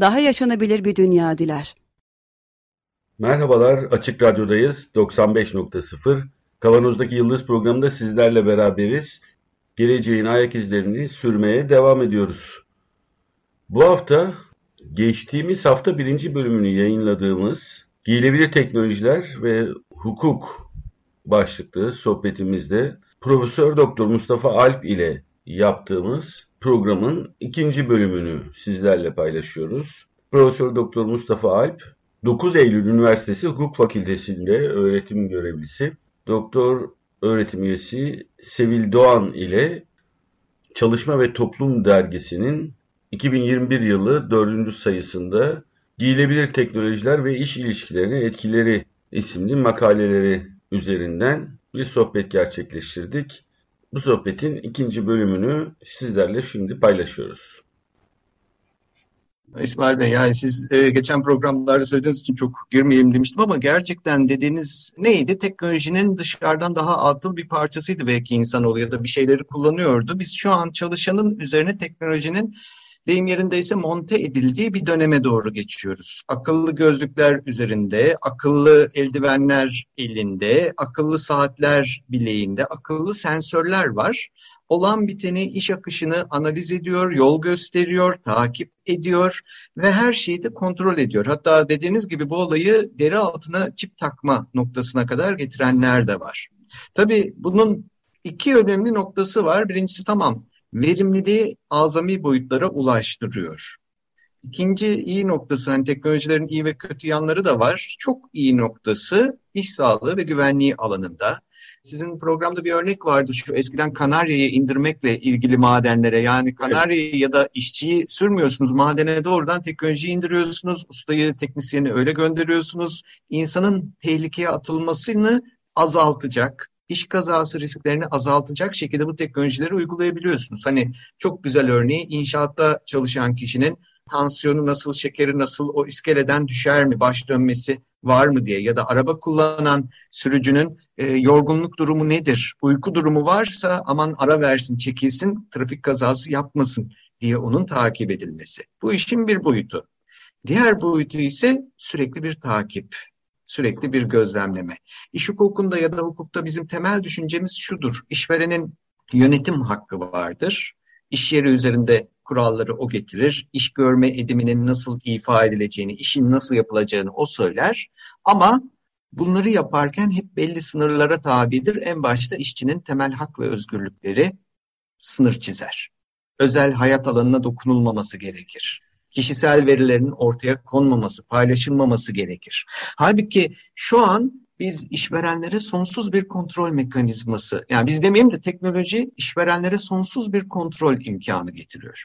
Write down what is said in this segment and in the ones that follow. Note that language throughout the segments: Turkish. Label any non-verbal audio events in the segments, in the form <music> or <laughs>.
daha yaşanabilir bir dünya diler. Merhabalar, Açık Radyo'dayız. 95.0. Kavanoz'daki Yıldız programında sizlerle beraberiz. Geleceğin ayak izlerini sürmeye devam ediyoruz. Bu hafta, geçtiğimiz hafta birinci bölümünü yayınladığımız Giyilebilir Teknolojiler ve Hukuk başlıklı sohbetimizde Profesör Doktor Mustafa Alp ile yaptığımız programın ikinci bölümünü sizlerle paylaşıyoruz. Profesör Doktor Mustafa Alp 9 Eylül Üniversitesi Hukuk Fakültesi'nde öğretim görevlisi, doktor öğretim üyesi Sevil Doğan ile Çalışma ve Toplum dergisinin 2021 yılı 4. sayısında Giyilebilir Teknolojiler ve İş İlişkilerine Etkileri isimli makaleleri üzerinden bir sohbet gerçekleştirdik. Bu sohbetin ikinci bölümünü sizlerle şimdi paylaşıyoruz. İsmail Bey yani siz e, geçen programlarda söylediğiniz için çok girmeyeyim demiştim ama gerçekten dediğiniz neydi? Teknolojinin dışarıdan daha atıl bir parçasıydı belki insanoğlu ya da bir şeyleri kullanıyordu. Biz şu an çalışanın üzerine teknolojinin deyim yerindeyse monte edildiği bir döneme doğru geçiyoruz. Akıllı gözlükler üzerinde, akıllı eldivenler elinde, akıllı saatler bileğinde, akıllı sensörler var. Olan biteni, iş akışını analiz ediyor, yol gösteriyor, takip ediyor ve her şeyi de kontrol ediyor. Hatta dediğiniz gibi bu olayı deri altına çip takma noktasına kadar getirenler de var. Tabii bunun iki önemli noktası var. Birincisi tamam verimliliği azami boyutlara ulaştırıyor. İkinci iyi noktası, hani teknolojilerin iyi ve kötü yanları da var. Çok iyi noktası iş sağlığı ve güvenliği alanında. Sizin programda bir örnek vardı şu eskiden Kanarya'yı indirmekle ilgili madenlere. Yani Kanarya'yı ya da işçiyi sürmüyorsunuz madene doğrudan teknolojiyi indiriyorsunuz. Ustayı, teknisyeni öyle gönderiyorsunuz. İnsanın tehlikeye atılmasını azaltacak, iş kazası risklerini azaltacak şekilde bu teknolojileri uygulayabiliyorsunuz. Hani çok güzel örneği inşaatta çalışan kişinin tansiyonu nasıl, şekeri nasıl, o iskeleden düşer mi, baş dönmesi var mı diye ya da araba kullanan sürücünün e, yorgunluk durumu nedir, uyku durumu varsa aman ara versin, çekilsin, trafik kazası yapmasın diye onun takip edilmesi. Bu işin bir boyutu. Diğer boyutu ise sürekli bir takip sürekli bir gözlemleme. İş hukukunda ya da hukukta bizim temel düşüncemiz şudur. İşverenin yönetim hakkı vardır. İş yeri üzerinde kuralları o getirir. İş görme ediminin nasıl ifa edileceğini, işin nasıl yapılacağını o söyler. Ama bunları yaparken hep belli sınırlara tabidir. En başta işçinin temel hak ve özgürlükleri sınır çizer. Özel hayat alanına dokunulmaması gerekir kişisel verilerin ortaya konmaması, paylaşılmaması gerekir. Halbuki şu an biz işverenlere sonsuz bir kontrol mekanizması, yani biz demeyelim de teknoloji işverenlere sonsuz bir kontrol imkanı getiriyor.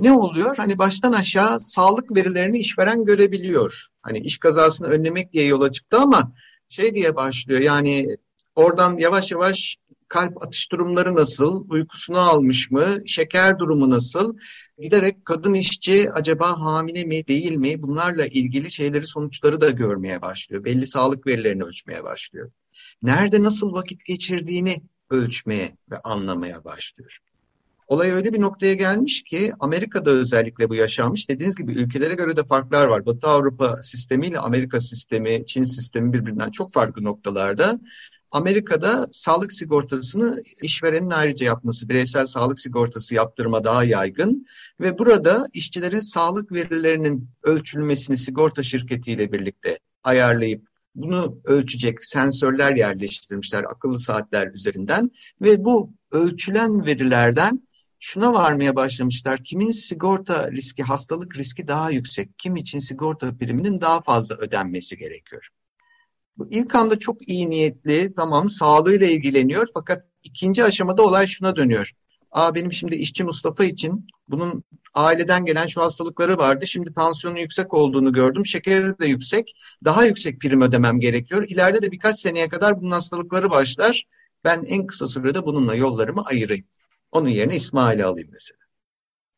Ne oluyor? Hani baştan aşağı sağlık verilerini işveren görebiliyor. Hani iş kazasını önlemek diye yola çıktı ama şey diye başlıyor yani oradan yavaş yavaş kalp atış durumları nasıl, uykusunu almış mı, şeker durumu nasıl, giderek kadın işçi acaba hamile mi değil mi bunlarla ilgili şeyleri sonuçları da görmeye başlıyor. Belli sağlık verilerini ölçmeye başlıyor. Nerede nasıl vakit geçirdiğini ölçmeye ve anlamaya başlıyor. Olay öyle bir noktaya gelmiş ki Amerika'da özellikle bu yaşanmış. Dediğiniz gibi ülkelere göre de farklar var. Batı Avrupa sistemiyle Amerika sistemi, Çin sistemi birbirinden çok farklı noktalarda. Amerika'da sağlık sigortasını işverenin ayrıca yapması, bireysel sağlık sigortası yaptırma daha yaygın ve burada işçilerin sağlık verilerinin ölçülmesini sigorta şirketiyle birlikte ayarlayıp bunu ölçecek sensörler yerleştirmişler akıllı saatler üzerinden ve bu ölçülen verilerden şuna varmaya başlamışlar. Kimin sigorta riski, hastalık riski daha yüksek, kim için sigorta priminin daha fazla ödenmesi gerekiyor. İlk anda çok iyi niyetli, tamam sağlığıyla ilgileniyor fakat ikinci aşamada olay şuna dönüyor. Aa benim şimdi işçi Mustafa için bunun aileden gelen şu hastalıkları vardı. Şimdi tansiyonun yüksek olduğunu gördüm. Şekeri de yüksek. Daha yüksek prim ödemem gerekiyor. İleride de birkaç seneye kadar bunun hastalıkları başlar. Ben en kısa sürede bununla yollarımı ayırayım. Onun yerine İsmail'i alayım mesela.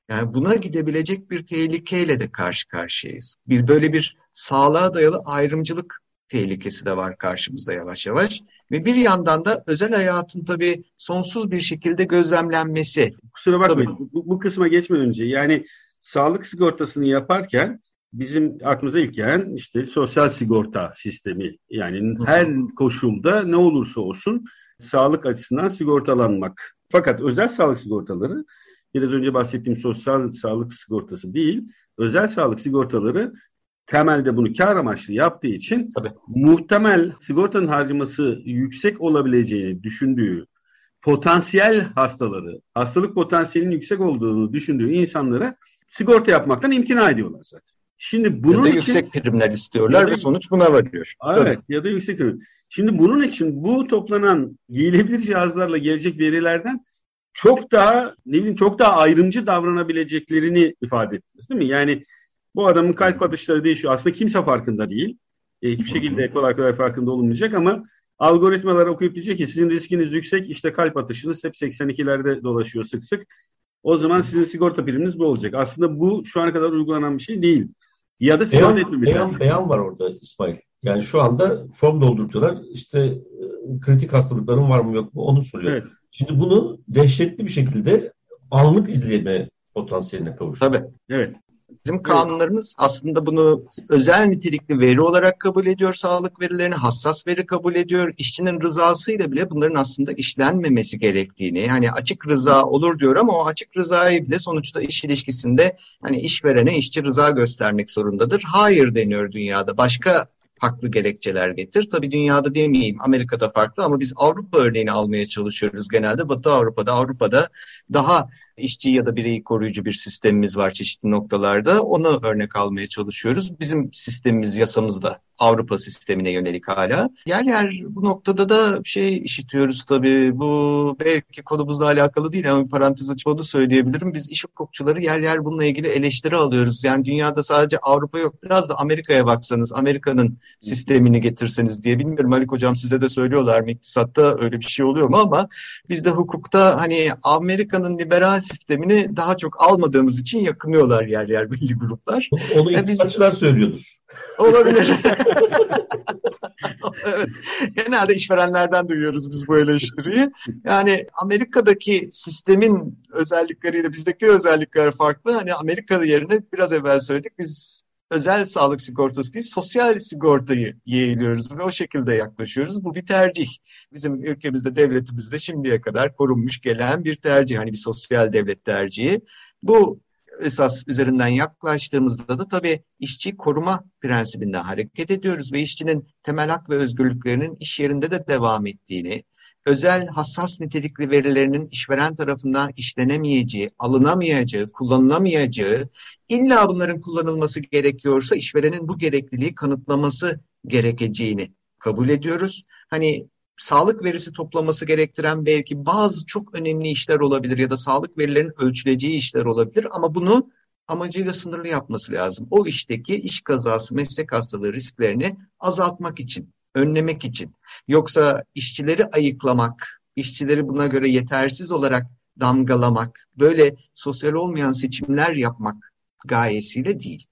Yani buna gidebilecek bir tehlikeyle de karşı karşıyayız. Bir böyle bir sağlığa dayalı ayrımcılık tehlikesi de var karşımızda yavaş yavaş. Ve bir yandan da özel hayatın tabii sonsuz bir şekilde gözlemlenmesi. Kusura bakmayın bu, bu kısma geçmeden önce yani sağlık sigortasını yaparken bizim aklımıza ilk gelen işte sosyal sigorta sistemi. Yani her koşulda ne olursa olsun sağlık açısından sigortalanmak. Fakat özel sağlık sigortaları biraz önce bahsettiğim sosyal sağlık sigortası değil, özel sağlık sigortaları temelde bunu kar amaçlı yaptığı için Tabii. muhtemel sigortanın harcaması yüksek olabileceğini düşündüğü potansiyel hastaları, hastalık potansiyelinin yüksek olduğunu düşündüğü insanlara sigorta yapmaktan imtina ediyorlar zaten. Şimdi bunun ya da için, yüksek primler istiyorlar da, ve sonuç buna varıyor. Evet Tabii. ya da yüksek prim. Şimdi bunun için bu toplanan giyilebilir cihazlarla gelecek verilerden çok daha ne bileyim çok daha ayrımcı davranabileceklerini ifade ettiniz değil mi? Yani bu adamın kalp atışları değişiyor. Aslında kimse farkında değil. E, hiçbir şekilde kolay kolay farkında olunmayacak ama algoritmalar okuyup diyecek ki sizin riskiniz yüksek işte kalp atışınız hep 82'lerde dolaşıyor sık sık. O zaman sizin sigorta priminiz bu olacak. Aslında bu şu ana kadar uygulanan bir şey değil. Ya da beyan, beyan, beyan var orada İsmail. Yani şu anda form doldurtuyorlar. İşte e, kritik hastalıkların var mı yok mu onu soruyor. Evet. Şimdi bunu dehşetli bir şekilde anlık izleme potansiyeline kavuşuyor. Tabii. Evet. Bizim kanunlarımız aslında bunu özel nitelikli veri olarak kabul ediyor, sağlık verilerini hassas veri kabul ediyor. İşçinin rızasıyla bile bunların aslında işlenmemesi gerektiğini, hani açık rıza olur diyor ama o açık rızayı bile sonuçta iş ilişkisinde hani işverene işçi rıza göstermek zorundadır. Hayır deniyor dünyada. Başka haklı gerekçeler getir. Tabii dünyada demeyeyim Amerika'da farklı ama biz Avrupa örneğini almaya çalışıyoruz genelde. Batı Avrupa'da Avrupa'da daha işçi ya da bireyi koruyucu bir sistemimiz var çeşitli noktalarda. Onu örnek almaya çalışıyoruz. Bizim sistemimiz, yasamız da Avrupa sistemine yönelik hala. Yer yer bu noktada da şey işitiyoruz tabii. Bu belki konumuzla alakalı değil ama bir parantez açıp onu söyleyebilirim. Biz iş hukukçuları yer yer bununla ilgili eleştiri alıyoruz. Yani dünyada sadece Avrupa yok. Biraz da Amerika'ya baksanız, Amerika'nın sistemini getirseniz diye bilmiyorum. Malik Hocam size de söylüyorlar mı iktisatta öyle bir şey oluyor mu ama bizde hukukta hani Amerika'nın liberal sistemini daha çok almadığımız için yakınıyorlar yer yer belli gruplar. Onu iktisatçılar biz... söylüyordur. Olabilir. <laughs> evet. Genelde işverenlerden duyuyoruz biz bu eleştiriyi. Yani Amerika'daki sistemin özellikleriyle bizdeki özellikler farklı. Hani Amerika'da yerine biraz evvel söyledik biz özel sağlık sigortası değil, sosyal sigortayı yeğliyoruz ve o şekilde yaklaşıyoruz. Bu bir tercih. Bizim ülkemizde, devletimizde şimdiye kadar korunmuş gelen bir tercih. Hani bir sosyal devlet tercihi. Bu esas üzerinden yaklaştığımızda da tabii işçi koruma prensibinden hareket ediyoruz ve işçinin temel hak ve özgürlüklerinin iş yerinde de devam ettiğini, özel hassas nitelikli verilerinin işveren tarafından işlenemeyeceği, alınamayacağı, kullanılamayacağı, illa bunların kullanılması gerekiyorsa işverenin bu gerekliliği kanıtlaması gerekeceğini kabul ediyoruz. Hani sağlık verisi toplaması gerektiren belki bazı çok önemli işler olabilir ya da sağlık verilerinin ölçüleceği işler olabilir ama bunu amacıyla sınırlı yapması lazım. O işteki iş kazası, meslek hastalığı risklerini azaltmak için, önlemek için. Yoksa işçileri ayıklamak, işçileri buna göre yetersiz olarak damgalamak, böyle sosyal olmayan seçimler yapmak gayesiyle değil.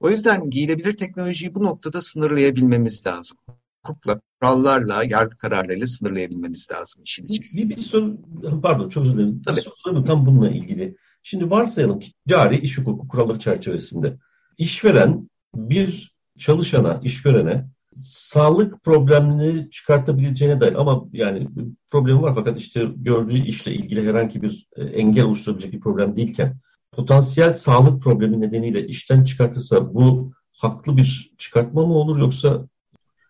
O yüzden giyilebilir teknolojiyi bu noktada sınırlayabilmemiz lazım. Hukukla, kurallarla, yargı kararlarıyla sınırlayabilmemiz lazım işin içerisinde. Bir, bir soru, pardon çok özür dilerim. Tabii. Bir soru tam bununla ilgili. Şimdi varsayalım ki cari iş hukuku kuralları çerçevesinde işveren bir çalışana, işverene sağlık problemini çıkartabileceğine dair ama yani problemi var fakat işte gördüğü işle ilgili herhangi bir e, engel oluşturabilecek bir problem değilken potansiyel sağlık problemi nedeniyle işten çıkartırsa bu haklı bir çıkartma mı olur yoksa?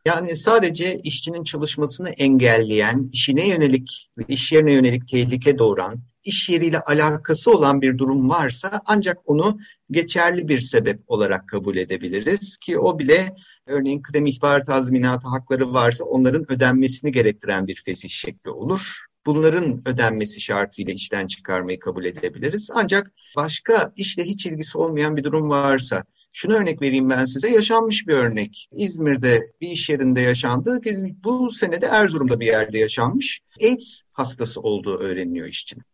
Yani sadece işçinin çalışmasını engelleyen, işine yönelik ve iş yerine yönelik tehlike doğuran, iş yeriyle alakası olan bir durum varsa ancak onu geçerli bir sebep olarak kabul edebiliriz ki o bile örneğin kıdem ihbar tazminatı hakları varsa onların ödenmesini gerektiren bir fesih şekli olur. bunların ödenmesi şartıyla işten çıkarmayı kabul edebiliriz. Ancak başka işle hiç ilgisi olmayan bir durum varsa, şunu örnek vereyim ben size, yaşanmış bir örnek. İzmir'de bir iş yerinde yaşandı. Bu senede Erzurum'da bir yerde yaşanmış. AIDS hastası olduğu öğreniliyor işçinin.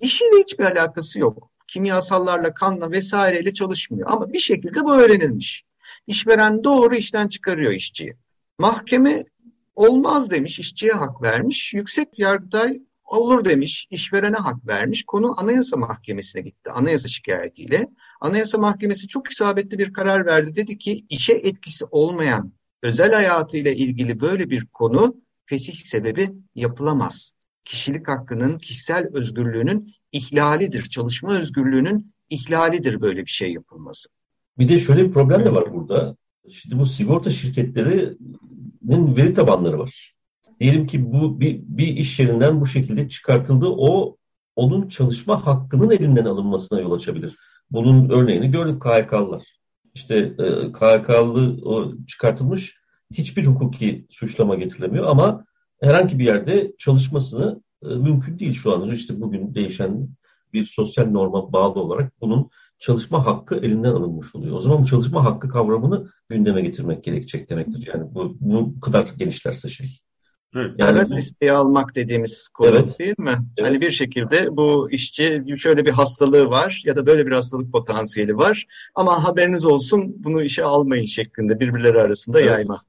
İşiyle hiçbir alakası yok. Kimyasallarla, kanla vesaireyle çalışmıyor. Ama bir şekilde bu öğrenilmiş. İşveren doğru işten çıkarıyor işçiyi. Mahkeme olmaz demiş, işçiye hak vermiş. Yüksek Yargıtay olur demiş, işverene hak vermiş. Konu Anayasa Mahkemesi'ne gitti, anayasa şikayetiyle. Anayasa Mahkemesi çok isabetli bir karar verdi. Dedi ki işe etkisi olmayan özel hayatıyla ilgili böyle bir konu fesih sebebi yapılamaz. Kişilik hakkının, kişisel özgürlüğünün ihlalidir. Çalışma özgürlüğünün ihlalidir böyle bir şey yapılması. Bir de şöyle bir problem de var burada. Şimdi bu sigorta şirketlerinin veri tabanları var. Diyelim ki bu bir, bir iş yerinden bu şekilde çıkartıldı. O onun çalışma hakkının elinden alınmasına yol açabilir. Bunun örneğini gördük KHK'lılar. İşte e, KHK'lı o çıkartılmış hiçbir hukuki suçlama getirilemiyor ama herhangi bir yerde çalışmasını e, mümkün değil şu an. İşte bugün değişen bir sosyal norma bağlı olarak bunun çalışma hakkı elinden alınmış oluyor. O zaman bu çalışma hakkı kavramını gündeme getirmek gerekecek demektir. Yani bu, bu kadar genişlerse şey. Evet. Yani evet, listeye almak dediğimiz konu evet. değil mi? Evet. Hani bir şekilde bu işçi şöyle bir hastalığı var ya da böyle bir hastalık potansiyeli var ama haberiniz olsun bunu işe almayın şeklinde birbirleri arasında evet. yayma.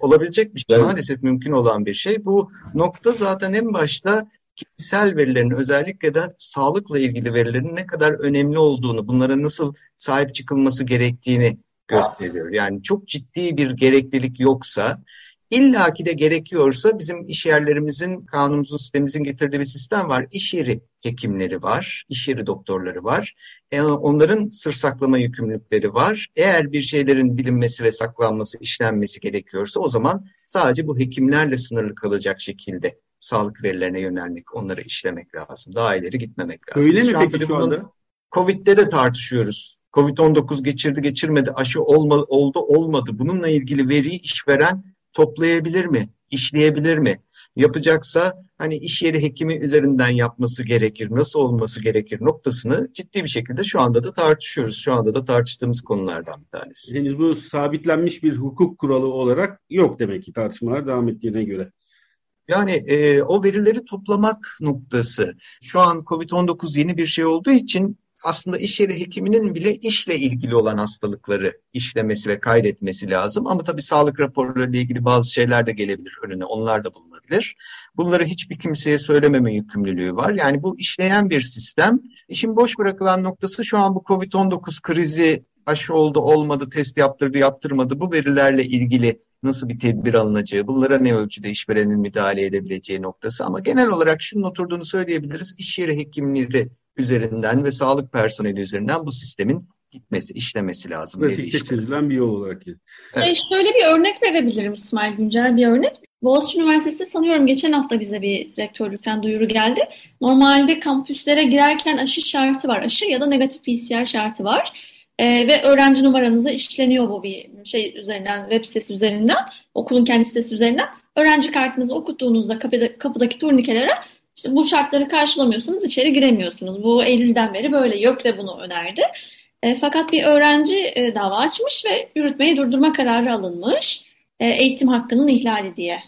Olabilecek bir şey, evet. maalesef mümkün olan bir şey. Bu nokta zaten en başta kişisel verilerin özellikle de sağlıkla ilgili verilerin ne kadar önemli olduğunu, bunlara nasıl sahip çıkılması gerektiğini gösteriyor. Yani çok ciddi bir gereklilik yoksa İlla ki de gerekiyorsa bizim iş yerlerimizin, kanunumuzun, sistemimizin getirdiği bir sistem var. İş yeri hekimleri var, iş yeri doktorları var. E, onların sır saklama yükümlülükleri var. Eğer bir şeylerin bilinmesi ve saklanması, işlenmesi gerekiyorsa o zaman sadece bu hekimlerle sınırlı kalacak şekilde sağlık verilerine yönelmek, onları işlemek lazım. Daha ileri gitmemek lazım. Öyle Biz mi peki şu anda? Covid'de de tartışıyoruz. Covid-19 geçirdi geçirmedi, aşı olma, oldu olmadı. Bununla ilgili veriyi işveren toplayabilir mi? İşleyebilir mi? Yapacaksa hani iş yeri hekimi üzerinden yapması gerekir, nasıl olması gerekir noktasını ciddi bir şekilde şu anda da tartışıyoruz. Şu anda da tartıştığımız konulardan bir tanesi. Henüz bu sabitlenmiş bir hukuk kuralı olarak yok demek ki tartışmalar devam ettiğine göre. Yani e, o verileri toplamak noktası. Şu an COVID-19 yeni bir şey olduğu için aslında iş yeri hekiminin bile işle ilgili olan hastalıkları işlemesi ve kaydetmesi lazım. Ama tabii sağlık raporlarıyla ilgili bazı şeyler de gelebilir önüne. Onlar da bulunabilir. Bunları hiçbir kimseye söylememe yükümlülüğü var. Yani bu işleyen bir sistem. İşin boş bırakılan noktası şu an bu COVID-19 krizi aşı oldu olmadı, test yaptırdı yaptırmadı bu verilerle ilgili nasıl bir tedbir alınacağı, bunlara ne ölçüde işverenin müdahale edebileceği noktası. Ama genel olarak şunun oturduğunu söyleyebiliriz. İş yeri hekimleri üzerinden ve sağlık personeli üzerinden bu sistemin gitmesi, işlemesi lazım. Pratikte çözülen bir yol olarak. Evet. E şöyle bir örnek verebilirim İsmail Güncel bir örnek. Boğaziçi Üniversitesi'nde sanıyorum geçen hafta bize bir rektörlükten duyuru geldi. Normalde kampüslere girerken aşı şartı var. Aşı ya da negatif PCR şartı var. Ee, ve öğrenci numaranızı işleniyor bu bir şey üzerinden, web sitesi üzerinden, okulun kendi sitesi üzerinden. Öğrenci kartınızı okuttuğunuzda kapıda, kapıdaki turnikelere işte bu şartları karşılamıyorsanız içeri giremiyorsunuz. Bu Eylül'den beri böyle. YÖK de bunu önerdi. E, fakat bir öğrenci e, dava açmış ve yürütmeyi durdurma kararı alınmış. E, eğitim hakkının ihlali diye.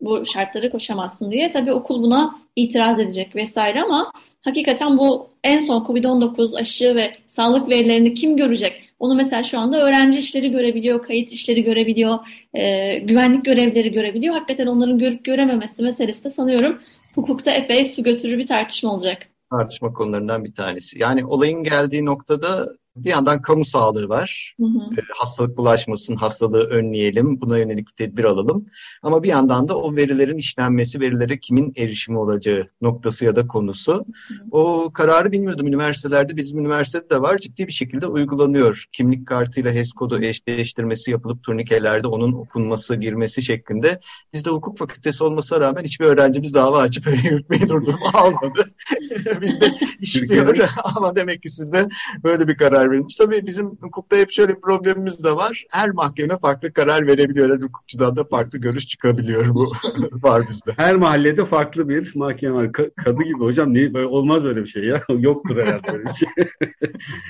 Bu şartları koşamazsın diye. Tabii okul buna itiraz edecek vesaire ama hakikaten bu en son COVID-19 aşı ve sağlık verilerini kim görecek? Onu mesela şu anda öğrenci işleri görebiliyor, kayıt işleri görebiliyor, e, güvenlik görevleri görebiliyor. Hakikaten onların görüp görememesi meselesi de sanıyorum hukukta epey su götürür bir tartışma olacak. Tartışma konularından bir tanesi. Yani olayın geldiği noktada bir yandan kamu sağlığı var. Hı hı. E, hastalık bulaşmasın, hastalığı önleyelim, buna yönelik bir tedbir alalım. Ama bir yandan da o verilerin işlenmesi, verilere kimin erişimi olacağı noktası ya da konusu. Hı hı. O kararı bilmiyordum üniversitelerde. Bizim üniversitede de var. Ciddi bir şekilde uygulanıyor. Kimlik kartıyla HES kodu eşleştirmesi yapılıp turnikelerde onun okunması, girmesi şeklinde. Bizde hukuk fakültesi olmasına rağmen hiçbir öğrencimiz dava açıp öyle yürütmeyi durdurma almadı. <laughs> Bizde işliyor ama demek ki sizde böyle bir karar karar verilmiş. Tabii bizim hukukta hep şöyle bir problemimiz de var. Her mahkeme farklı karar verebiliyor. Her hukukçudan da farklı görüş çıkabiliyor. Bu <laughs> var bizde. Her mahallede farklı bir mahkeme var. kadı gibi hocam niye böyle olmaz böyle bir şey ya. <laughs> Yoktur herhalde böyle bir şey.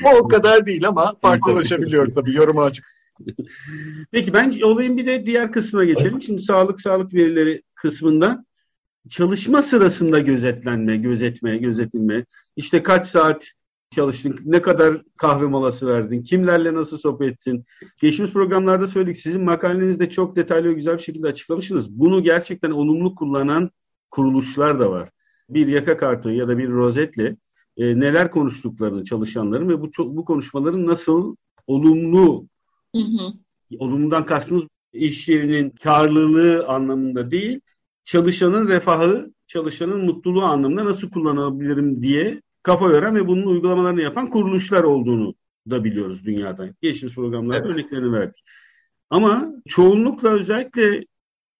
<laughs> o kadar değil ama farklılaşabiliyor tabii. Yoruma açık. Peki ben olayın bir de diğer kısmına geçelim. Şimdi sağlık sağlık verileri kısmında çalışma sırasında gözetlenme, gözetme, gözetilme. İşte kaç saat çalıştın, ne kadar kahve molası verdin, kimlerle nasıl sohbet ettin. Geçmiş programlarda söyledik, sizin makalenizde çok detaylı ve güzel bir şekilde açıklamışsınız. Bunu gerçekten olumlu kullanan kuruluşlar da var. Bir yaka kartı ya da bir rozetle e, neler konuştuklarını çalışanların ve bu bu konuşmaların nasıl olumlu, hı hı. olumludan kastımız iş yerinin karlılığı anlamında değil, çalışanın refahı, çalışanın mutluluğu anlamında nasıl kullanabilirim diye kafa yoran ve bunun uygulamalarını yapan kuruluşlar olduğunu da biliyoruz dünyada. Geçmiş programlarda evet. örneklerini verdik. Ama çoğunlukla özellikle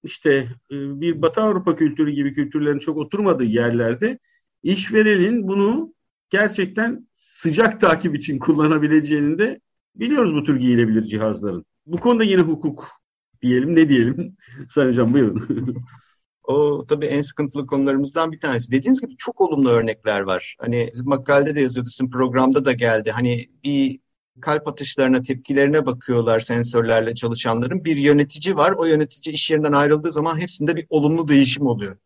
işte e, bir Batı Avrupa kültürü gibi kültürlerin çok oturmadığı yerlerde işverenin bunu gerçekten sıcak takip için kullanabileceğini de biliyoruz bu tür giyilebilir cihazların. Bu konuda yine hukuk diyelim ne diyelim? <laughs> Sayın Hocam buyurun. <laughs> O tabii en sıkıntılı konularımızdan bir tanesi. Dediğiniz gibi çok olumlu örnekler var. Hani makalede de yazıyordu, sizin programda da geldi. Hani bir kalp atışlarına, tepkilerine bakıyorlar sensörlerle çalışanların. Bir yönetici var. O yönetici iş yerinden ayrıldığı zaman hepsinde bir olumlu değişim oluyor.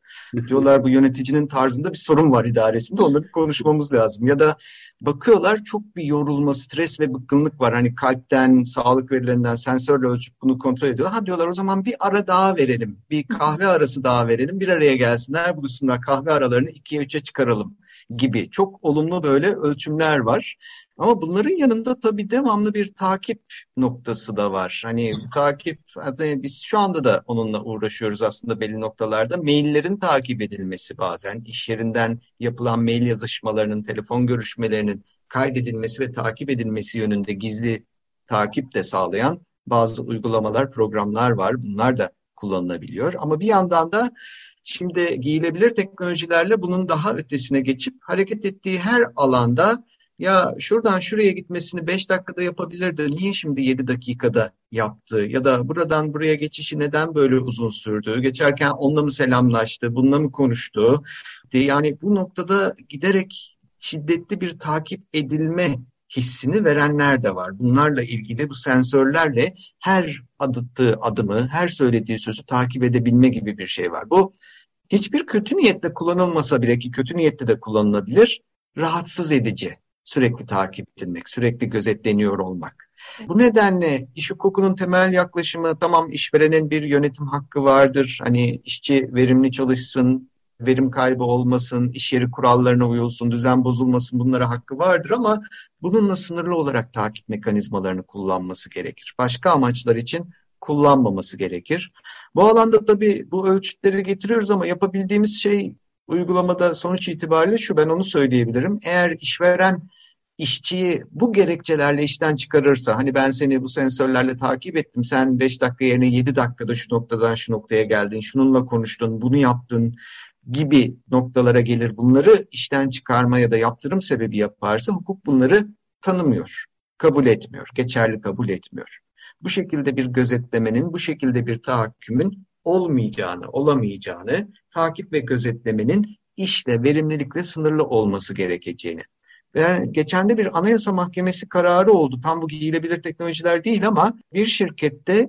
Diyorlar bu yöneticinin tarzında bir sorun var idaresinde. Bir konuşmamız lazım. Ya da bakıyorlar çok bir yorulma, stres ve bıkkınlık var. Hani kalpten, sağlık verilerinden sensörle ölçüp bunu kontrol ediyorlar. Ha diyorlar o zaman bir ara daha verelim. Bir kahve arası daha verelim. Bir araya gelsinler, buluşsunlar. Kahve aralarını ikiye üçe çıkaralım gibi. Çok olumlu böyle ölçümler var. Ama bunların yanında tabii devamlı bir takip noktası da var. Hani takip, hani biz şu anda da onunla uğraşıyoruz aslında belli noktalarda. Maillerin takip edilmesi bazen, iş yerinden yapılan mail yazışmalarının, telefon görüşmelerinin kaydedilmesi ve takip edilmesi yönünde gizli takip de sağlayan bazı uygulamalar, programlar var. Bunlar da kullanılabiliyor. Ama bir yandan da şimdi giyilebilir teknolojilerle bunun daha ötesine geçip hareket ettiği her alanda ya şuradan şuraya gitmesini 5 dakikada yapabilirdi. Niye şimdi 7 dakikada yaptı? Ya da buradan buraya geçişi neden böyle uzun sürdü? Geçerken onunla mı selamlaştı? Bununla mı konuştu? Yani bu noktada giderek şiddetli bir takip edilme hissini verenler de var. Bunlarla ilgili bu sensörlerle her adıttığı adımı, her söylediği sözü takip edebilme gibi bir şey var. Bu hiçbir kötü niyetle kullanılmasa bile ki kötü niyette de kullanılabilir, rahatsız edici sürekli takip edilmek, sürekli gözetleniyor olmak. Bu nedenle iş hukukunun temel yaklaşımı tamam işverenin bir yönetim hakkı vardır. Hani işçi verimli çalışsın, verim kaybı olmasın, iş yeri kurallarına uyulsun, düzen bozulmasın bunlara hakkı vardır ama bununla sınırlı olarak takip mekanizmalarını kullanması gerekir. Başka amaçlar için kullanmaması gerekir. Bu alanda tabii bu ölçütleri getiriyoruz ama yapabildiğimiz şey uygulamada sonuç itibariyle şu ben onu söyleyebilirim. Eğer işveren işçiyi bu gerekçelerle işten çıkarırsa hani ben seni bu sensörlerle takip ettim sen 5 dakika yerine 7 dakikada şu noktadan şu noktaya geldin şununla konuştun bunu yaptın gibi noktalara gelir bunları işten çıkarma ya da yaptırım sebebi yaparsa hukuk bunları tanımıyor, kabul etmiyor, geçerli kabul etmiyor. Bu şekilde bir gözetlemenin, bu şekilde bir tahakkümün olmayacağını, olamayacağını, takip ve gözetlemenin işle, verimlilikle sınırlı olması gerekeceğini. Ve geçen de bir anayasa mahkemesi kararı oldu. Tam bu giyilebilir teknolojiler değil ama bir şirkette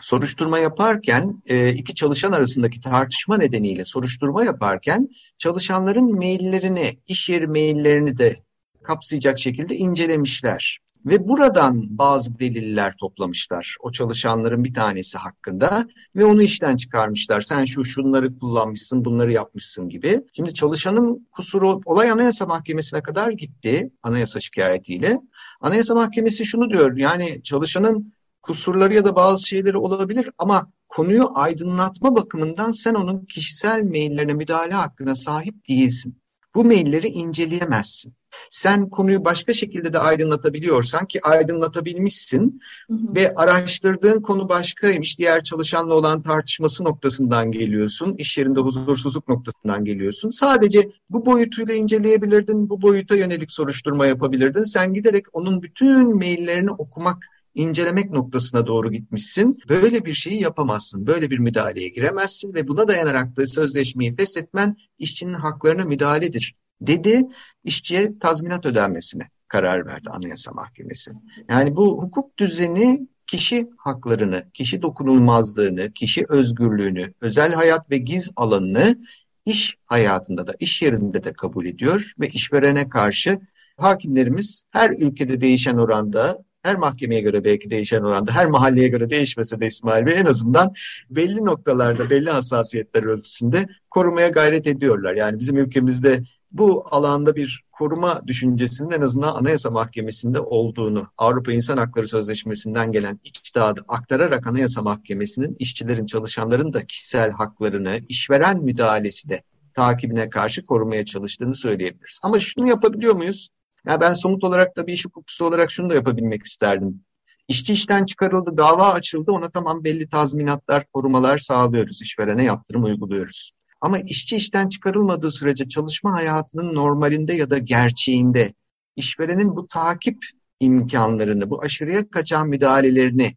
soruşturma yaparken e, iki çalışan arasındaki tartışma nedeniyle soruşturma yaparken çalışanların maillerini, iş yeri maillerini de kapsayacak şekilde incelemişler. Ve buradan bazı deliller toplamışlar o çalışanların bir tanesi hakkında ve onu işten çıkarmışlar. Sen şu şunları kullanmışsın, bunları yapmışsın gibi. Şimdi çalışanın kusuru olay Anayasa Mahkemesi'ne kadar gitti anayasa şikayetiyle. Anayasa Mahkemesi şunu diyor yani çalışanın kusurları ya da bazı şeyleri olabilir ama konuyu aydınlatma bakımından sen onun kişisel maillerine müdahale hakkına sahip değilsin. bu mailleri inceleyemezsin. Sen konuyu başka şekilde de aydınlatabiliyorsan ki aydınlatabilmişsin hı hı. ve araştırdığın konu başkaymış. Diğer çalışanla olan tartışması noktasından geliyorsun. iş yerinde huzursuzluk noktasından geliyorsun. Sadece bu boyutuyla inceleyebilirdin. Bu boyuta yönelik soruşturma yapabilirdin. Sen giderek onun bütün maillerini okumak incelemek noktasına doğru gitmişsin. Böyle bir şeyi yapamazsın. Böyle bir müdahaleye giremezsin ve buna dayanarak da sözleşmeyi feshetmen işçinin haklarına müdahaledir dedi. işçiye tazminat ödenmesine karar verdi Anayasa Mahkemesi. Yani bu hukuk düzeni kişi haklarını, kişi dokunulmazlığını, kişi özgürlüğünü, özel hayat ve giz alanını iş hayatında da, iş yerinde de kabul ediyor ve işverene karşı hakimlerimiz her ülkede değişen oranda her mahkemeye göre belki değişen oranda, her mahalleye göre değişmese de İsmail Bey en azından belli noktalarda, belli hassasiyetler ölçüsünde korumaya gayret ediyorlar. Yani bizim ülkemizde bu alanda bir koruma düşüncesinin en azından Anayasa Mahkemesi'nde olduğunu, Avrupa İnsan Hakları Sözleşmesi'nden gelen içtihadı aktararak Anayasa Mahkemesi'nin işçilerin, çalışanların da kişisel haklarını işveren müdahalesi de takibine karşı korumaya çalıştığını söyleyebiliriz. Ama şunu yapabiliyor muyuz? Ya ben somut olarak da bir iş hukukçusu olarak şunu da yapabilmek isterdim. İşçi işten çıkarıldı, dava açıldı, ona tamam belli tazminatlar, korumalar sağlıyoruz, işverene yaptırım uyguluyoruz. Ama işçi işten çıkarılmadığı sürece çalışma hayatının normalinde ya da gerçeğinde işverenin bu takip imkanlarını, bu aşırıya kaçan müdahalelerini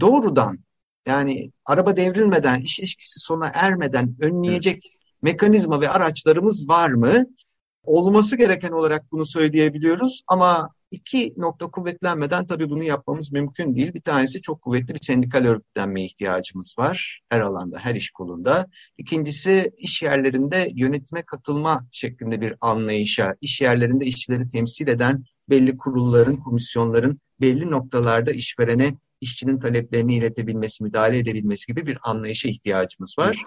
doğrudan yani araba devrilmeden, iş ilişkisi sona ermeden önleyecek evet. mekanizma ve araçlarımız var mı? olması gereken olarak bunu söyleyebiliyoruz ama iki nokta kuvvetlenmeden tabii bunu yapmamız mümkün değil. Bir tanesi çok kuvvetli bir sendikal örgütlenmeye ihtiyacımız var her alanda, her iş kolunda. İkincisi iş yerlerinde yönetime katılma şeklinde bir anlayışa, iş yerlerinde işçileri temsil eden belli kurulların, komisyonların belli noktalarda işverene işçinin taleplerini iletebilmesi, müdahale edebilmesi gibi bir anlayışa ihtiyacımız var.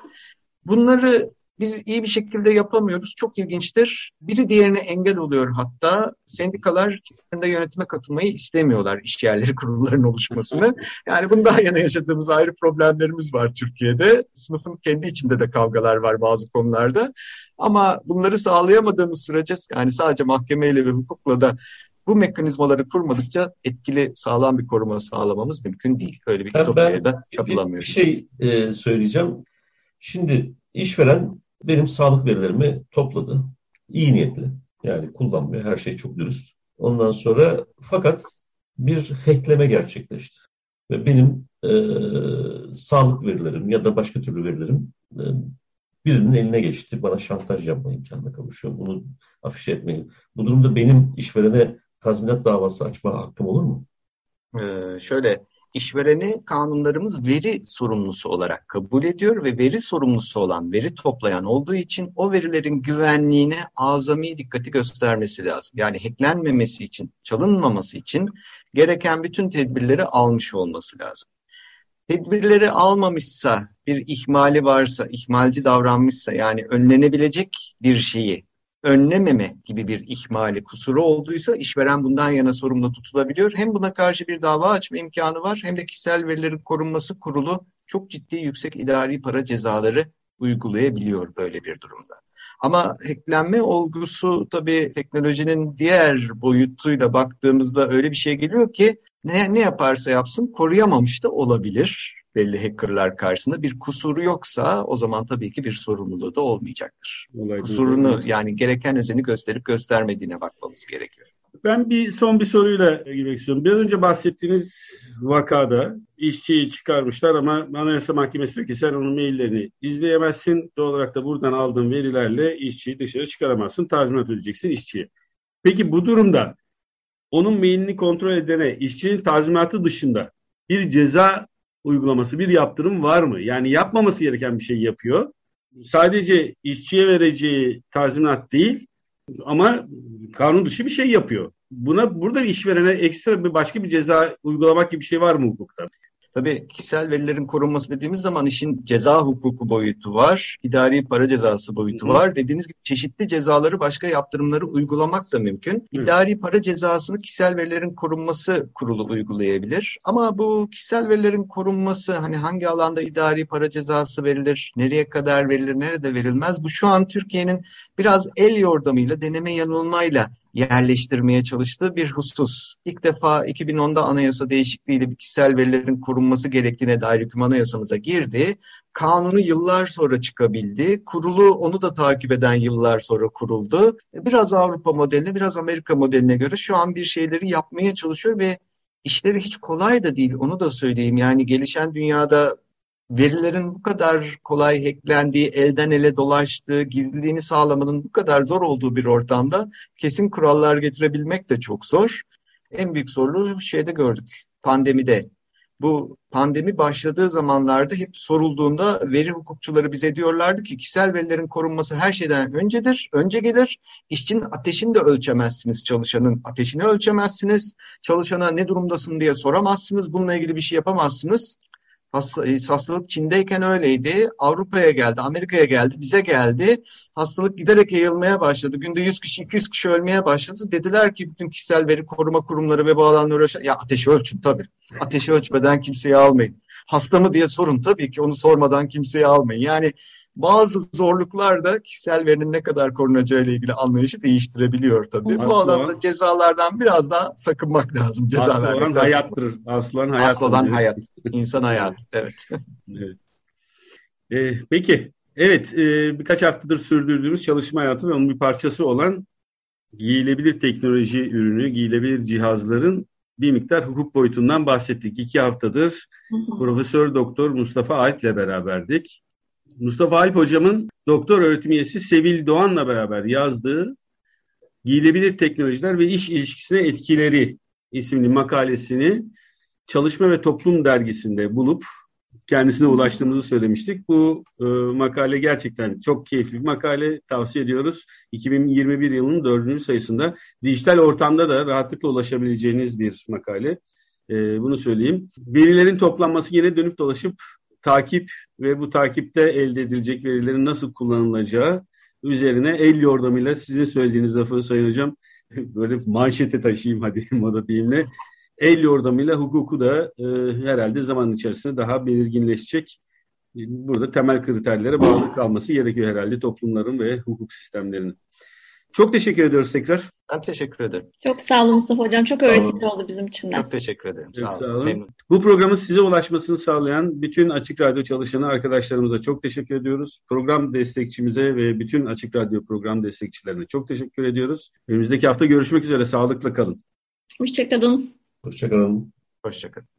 Bunları biz iyi bir şekilde yapamıyoruz. Çok ilginçtir. Biri diğerine engel oluyor hatta. Sendikalar kendi yönetime katılmayı istemiyorlar iş yerleri <laughs> kurullarının oluşmasını. Yani bundan yana yaşadığımız ayrı problemlerimiz var Türkiye'de. Sınıfın kendi içinde de kavgalar var bazı konularda. Ama bunları sağlayamadığımız sürece yani sadece mahkemeyle ve hukukla da bu mekanizmaları kurmadıkça etkili sağlam bir koruma sağlamamız mümkün değil. Öyle bir ütopyaya da kapılamıyoruz. Bir, bir şey e, söyleyeceğim. Şimdi işveren benim sağlık verilerimi topladı. İyi niyetli. Yani kullanmıyor. Her şey çok dürüst. Ondan sonra fakat bir hackleme gerçekleşti. Ve benim e, sağlık verilerim ya da başka türlü verilerim e, birinin eline geçti. Bana şantaj yapma imkanına kavuşuyor. Bunu afişe etmeyin. Bu durumda benim işverene tazminat davası açma hakkım olur mu? Ee, şöyle işvereni kanunlarımız veri sorumlusu olarak kabul ediyor ve veri sorumlusu olan, veri toplayan olduğu için o verilerin güvenliğine azami dikkati göstermesi lazım. Yani hacklenmemesi için, çalınmaması için gereken bütün tedbirleri almış olması lazım. Tedbirleri almamışsa, bir ihmali varsa, ihmalci davranmışsa yani önlenebilecek bir şeyi önlememe gibi bir ihmali, kusuru olduysa işveren bundan yana sorumlu tutulabiliyor. Hem buna karşı bir dava açma imkanı var hem de kişisel verilerin korunması kurulu çok ciddi yüksek idari para cezaları uygulayabiliyor böyle bir durumda. Ama hacklenme olgusu tabii teknolojinin diğer boyutuyla baktığımızda öyle bir şey geliyor ki ne, ne yaparsa yapsın koruyamamış da olabilir belli hackerlar karşısında bir kusuru yoksa o zaman tabii ki bir sorumluluğu da olmayacaktır. Olay Kusurunu yani gereken özeni gösterip göstermediğine bakmamız gerekiyor. Ben bir son bir soruyla girmek istiyorum. Biraz önce bahsettiğiniz vakada işçiyi çıkarmışlar ama Anayasa Mahkemesi diyor ki sen onun maillerini izleyemezsin. Doğal olarak da buradan aldığın verilerle işçiyi dışarı çıkaramazsın. Tazminat ödeyeceksin işçiye. Peki bu durumda onun mailini kontrol edene işçinin tazminatı dışında bir ceza uygulaması, bir yaptırım var mı? Yani yapmaması gereken bir şey yapıyor. Sadece işçiye vereceği tazminat değil ama kanun dışı bir şey yapıyor. Buna burada işverene ekstra bir başka bir ceza uygulamak gibi bir şey var mı hukukta? Tabii kişisel verilerin korunması dediğimiz zaman işin ceza hukuku boyutu var, idari para cezası boyutu Hı. var. Dediğiniz gibi çeşitli cezaları başka yaptırımları uygulamak da mümkün. Hı. İdari para cezasını kişisel verilerin korunması kurulu uygulayabilir. Ama bu kişisel verilerin korunması hani hangi alanda idari para cezası verilir, nereye kadar verilir, nerede verilmez? Bu şu an Türkiye'nin biraz el yordamıyla, deneme yanılmayla yerleştirmeye çalıştığı bir husus. İlk defa 2010'da anayasa değişikliğiyle kişisel verilerin korunması gerektiğine dair hüküm anayasamıza girdi. Kanunu yıllar sonra çıkabildi. Kurulu onu da takip eden yıllar sonra kuruldu. Biraz Avrupa modeline, biraz Amerika modeline göre şu an bir şeyleri yapmaya çalışıyor ve işleri hiç kolay da değil. Onu da söyleyeyim. Yani gelişen dünyada verilerin bu kadar kolay hacklendiği, elden ele dolaştığı, gizliliğini sağlamanın bu kadar zor olduğu bir ortamda kesin kurallar getirebilmek de çok zor. En büyük zorluğu şeyde gördük, pandemide. Bu pandemi başladığı zamanlarda hep sorulduğunda veri hukukçuları bize diyorlardı ki kişisel verilerin korunması her şeyden öncedir, önce gelir. İşçinin ateşini de ölçemezsiniz çalışanın. Ateşini ölçemezsiniz. Çalışana ne durumdasın diye soramazsınız. Bununla ilgili bir şey yapamazsınız. E, hastalık Çin'deyken öyleydi. Avrupa'ya geldi, Amerika'ya geldi, bize geldi. Hastalık giderek yayılmaya başladı. Günde 100 kişi, 200 kişi ölmeye başladı. Dediler ki bütün kişisel veri koruma kurumları ve bağlananları ölçen... Ya ateşi ölçün tabii. Ateşi ölçmeden kimseyi almayın. Hasta mı diye sorun tabii ki onu sormadan kimseyi almayın. Yani bazı zorluklar da kişisel verinin ne kadar korunacağı ile ilgili anlayışı değiştirebiliyor tabii. Aslı Bu alanda cezalardan biraz daha sakınmak lazım. Cezalar Aslı olan hayattır. Aslı olan hayat. Aslı olan hayat. İnsan hayatı. Evet. <laughs> evet. Ee, peki. Evet. E, birkaç haftadır sürdürdüğümüz çalışma hayatı ve onun bir parçası olan giyilebilir teknoloji ürünü, giyilebilir cihazların bir miktar hukuk boyutundan bahsettik. İki haftadır Profesör Doktor Mustafa Alp ile beraberdik. Mustafa Alp hocamın doktor öğretim üyesi Sevil Doğan'la beraber yazdığı Giyilebilir Teknolojiler ve İş İlişkisine Etkileri isimli makalesini Çalışma ve Toplum dergisinde bulup kendisine ulaştığımızı söylemiştik. Bu e, makale gerçekten çok keyifli bir makale. Tavsiye ediyoruz. 2021 yılının dördüncü sayısında dijital ortamda da rahatlıkla ulaşabileceğiniz bir makale. E, bunu söyleyeyim. Verilerin toplanması yine dönüp dolaşıp takip ve bu takipte elde edilecek verilerin nasıl kullanılacağı üzerine el yordamıyla sizin söylediğiniz lafı Sayın Hocam <laughs> böyle manşete taşıyayım hadi <laughs> moda deyimle. El yordamıyla hukuku da e, herhalde zaman içerisinde daha belirginleşecek. Burada temel kriterlere bağlı kalması gerekiyor herhalde toplumların ve hukuk sistemlerinin. Çok teşekkür ediyoruz tekrar. Ben teşekkür ederim. Çok sağ olun Mustafa Hocam. Çok öğretici oldu bizim için de. Çok teşekkür ederim. Çok sağ olun. Sağ olun. Bu programın size ulaşmasını sağlayan bütün Açık Radyo çalışanı arkadaşlarımıza çok teşekkür ediyoruz. Program destekçimize ve bütün Açık Radyo program destekçilerine çok teşekkür ediyoruz. Önümüzdeki hafta görüşmek üzere. Sağlıkla kalın. Hoşçakalın. Hoşçakalın. Hoşçakalın.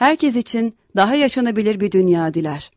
herkes için daha yaşanabilir bir dünya diler.